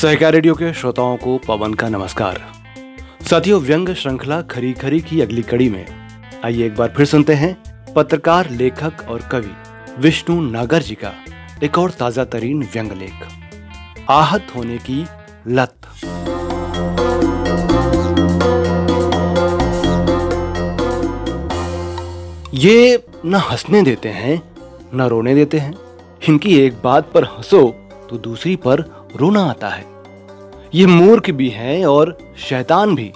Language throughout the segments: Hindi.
सहकार रेडियो के श्रोताओं को पवन का नमस्कार। साथियों, व्यंग श्रृंखला खरी खरी की अगली कड़ी में आइए एक बार फिर सुनते हैं पत्रकार, लेखक और कवि विष्णु नागर जी का एक और ताज़ा तरीन व्यंग लेख, आहत होने की लत। ये न हंसने देते हैं, न रोने देते हैं। इनकी एक बात पर हंसो तो दूसरी पर रोना आता है। ये मूर्ख भी हैं और शैतान भी।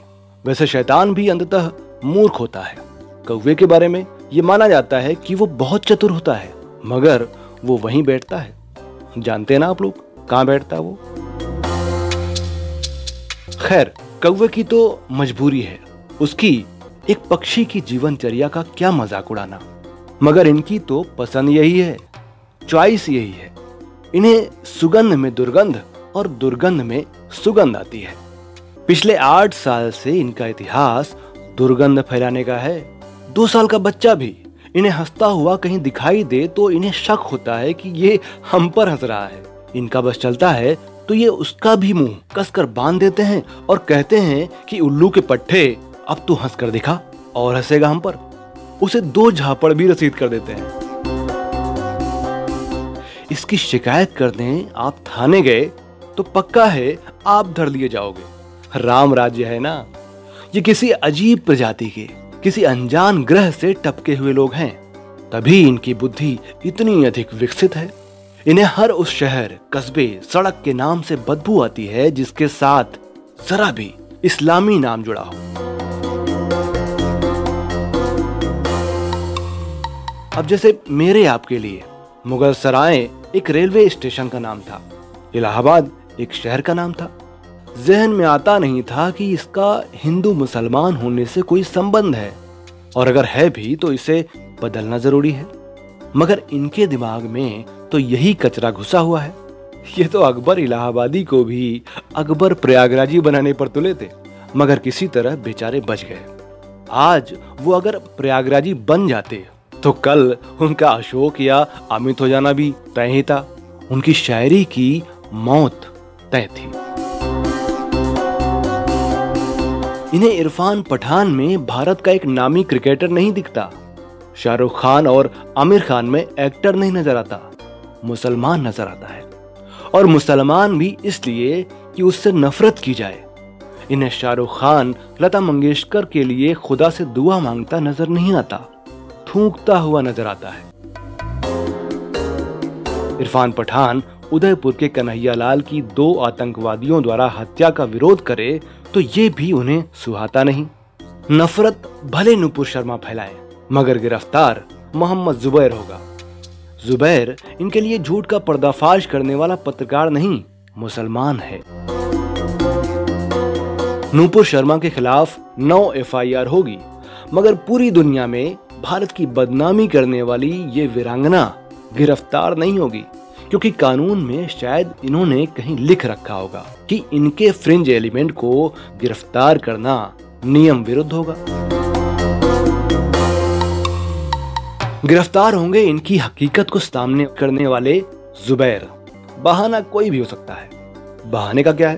वैसे शैतान भी अंततः मूर्ख होता है। कौवे के बारे में ये माना जाता है कि वो बहुत चतुर होता है, मगर वो वहीं बैठता है। जानते हैं ना आप लोग कहाँ बैठता वो? खैर, कौवे की तो मजबूरी है। उसकी एक पक्षी की जीवनचर्या का क्या मज़ाक उड़ाना। मगर इनकी तो पसंद यही है चॉइस यही है। इन्हें सुगंध में दुर्गंध और दुर्गंध में सुगंध आती है। पिछले आठ साल से इनका इतिहास दुर्गंध फैलाने का है। दो साल का बच्चा भी। इन्हें हंसता हुआ कहीं दिखाई दे तो इन्हें शक होता है कि ये हम पर हंस रहा है। इनका बस चलता है तो ये उसका भी मुँह कसकर बाँध देते हैं और कहते हैं कि उल्लू के पट्टे, अब तू हंस कर दिखा और हंसेगा हम पर। उसे दो झापड़ भी रसीद कर देते हैं। इसकी शिकायत कर दें आप थाने गए तो पक्का है आप धर लिए जाओगे। राम राज्य है ना? ये किसी अजीब प्रजाति के, किसी अनजान ग्रह से टपके हुए लोग हैं। तभी इनकी बुद्धि इतनी अधिक विकसित है। इन्हें हर उस शहर, कस्बे, सड़क के नाम से बदबू आती है जिसके साथ जरा भी इस्लामी नाम जुड़ा हो। अब जैसे मेरे आपके लिए मुगल सराय एक रेलवे स्टेशन का नाम था। इलाहाबाद एक शहर का नाम था। जहन में आता नहीं था कि इसका हिंदू मुसलमान होने से कोई संबंध है। और अगर है भी तो इसे बदलना ज़रूरी है। मगर इनके दिमाग में तो यही कचरा घुसा हुआ है। ये तो अकबर इलाहाबादी को भी अकबर प्रयागराजी बनाने पर तुले थे। मगर किसी तरह बेचारे बच गए। आज वो अगर प्रयागराजी बन जाते तो कल उनका अशोक या अमित हो जाना भी तय ही था। उनकी शायरी की मौत तय थी। इन्हें इरफान पठान में भारत का एक नामी क्रिकेटर नहीं दिखता। शाहरुख खान और आमिर खान में एक्टर नहीं नज़र आता। मुसलमान नज़र आता है। और मुसलमान भी इसलिए कि उससे नफरत की जाए। इन्हें शाहरुख खान, लता मंगेशकर के लिए खुदा से दुआ माँगता नज़र नहीं आता। थूकता हुआ नज़र आता है। इरफान पठान उदयपुर के कन्हैया लाल की दो आतंकवादियों द्वारा हत्या का विरोध करे तो ये भी उन्हें सुहाता नहीं। नफरत भले नुपुर शर्मा फैलाए, मगर गिरफ़्तार मोहम्मद जुबैर होगा। जुबैर इनके लिए झूठ का पर्दाफाश करने वाला पत्रकार नहीं, मुसलमान है। नूपुर शर्मा के खिलाफ नौ एफआईआर होगी, मगर पूरी दुनिया में भारत की बदनामी करने वाली ये वीरांगना गिरफ़्तार नहीं होगी, क्योंकि कानून में शायद इन्होंने कहीं लिख रखा होगा कि इनके फ्रिंज एलिमेंट को गिरफ़्तार करना नियम विरुद्ध होगा। गिरफ़्तार होंगे इनकी हकीकत को सामने करने वाले जुबैर। बहाना कोई भी हो सकता है। बहाने का क्या है?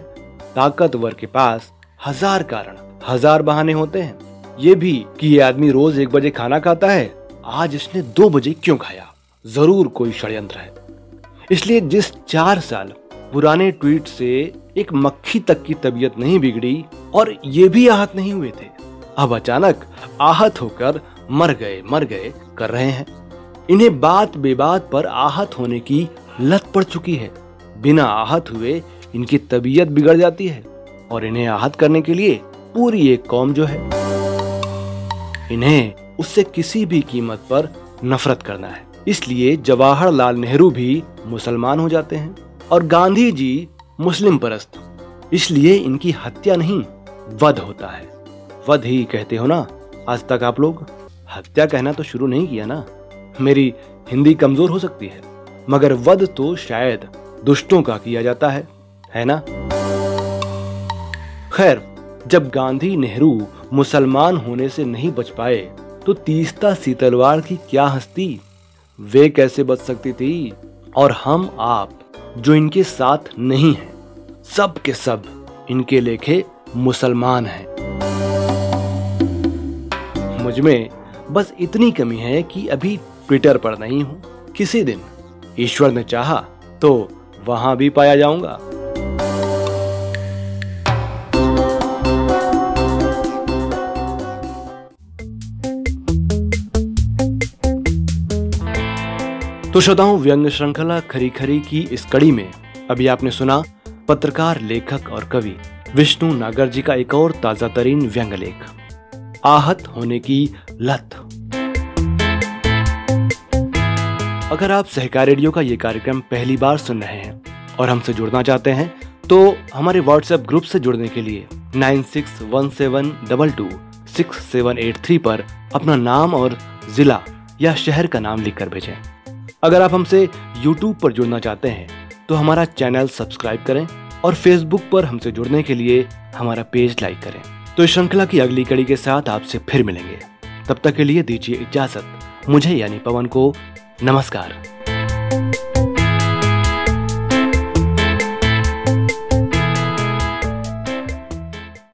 ताकतवर के पास हज़ार कारण, हज़ार बहाने होते हैं। ये भी कि ये आदमी रोज एक बजे खाना खाता है, आज इसने दो बजे क्यों खाया? ज़रूर कोई षड्यंत्र है। इसलिए जिस चार साल पुराने ट्वीट से एक मक्खी तक की तबीयत नहीं बिगड़ी और ये भी आहत नहीं हुए थे, अब अचानक आहत होकर मर गए मर गए कर रहे हैं। इन्हें बात बेबात पर आहत होने की लत पड़ चुकी है। बिना आहत हुए इनकी तबीयत बिगड़ जाती है और इन्हें आहत करने के लिए पूरी एक कौम जो है, इन्हें उससे किसी भी कीमत पर नफरत करना है। इसलिए जवाहरलाल नेहरू भी मुसलमान हो जाते हैं और गांधी जी मुस्लिम परस्त। इसलिए इनकी हत्या नहीं, वध होता है। वध ही कहते हो ना, आज तक आप लोग, हत्या कहना तो शुरू नहीं किया ना। मेरी हिंदी कमज़ोर हो सकती है, मगर वध तो शायद दुष्टों का किया जाता है है ना? खैर, जब गांधी नेहरू मुसलमान होने से नहीं बच पाए तो तीस्ता सी तलवार की क्या हस्ती वे कैसे बच सकती थी? और हम आप, जो इनके साथ नहीं हैं, सब के सब इनके लेखे मुसलमान हैं। मुझमें बस इतनी कमी है कि अभी ट्विटर पर नहीं हूँ। किसी दिन ईश्वर ने चाहा तो वहाँ भी पाया जाऊँगा। तो श्रोताओं व्यंग श्रृंखला खरी खरी की इस कड़ी में अभी आपने सुना पत्रकार, लेखक और कवि विष्णु नागर जी का एक और ताज़ा तरीन व्यंग लेख आहत होने की लत। अगर आप सहकार रेडियो का ये कार्यक्रम पहली बार सुन रहे हैं और हमसे जुड़ना चाहते हैं तो हमारे व्हाट्सएप ग्रुप से जुड़ने के लिए nine six one seven double two six seven eight three पर अपना नाम और जिला या शहर का नाम लिखकर भेजें। अगर आप हमसे YouTube पर जुड़ना चाहते हैं तो हमारा चैनल सब्सक्राइब करें और Facebook पर हमसे जुड़ने के लिए हमारा पेज लाइक करें। तो इस श्रृंखला की अगली कड़ी के साथ आपसे फिर मिलेंगे। तब तक के लिए दीजिए इजाज़त। मुझे यानी पवन को नमस्कार।